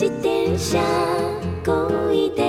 自転車こいで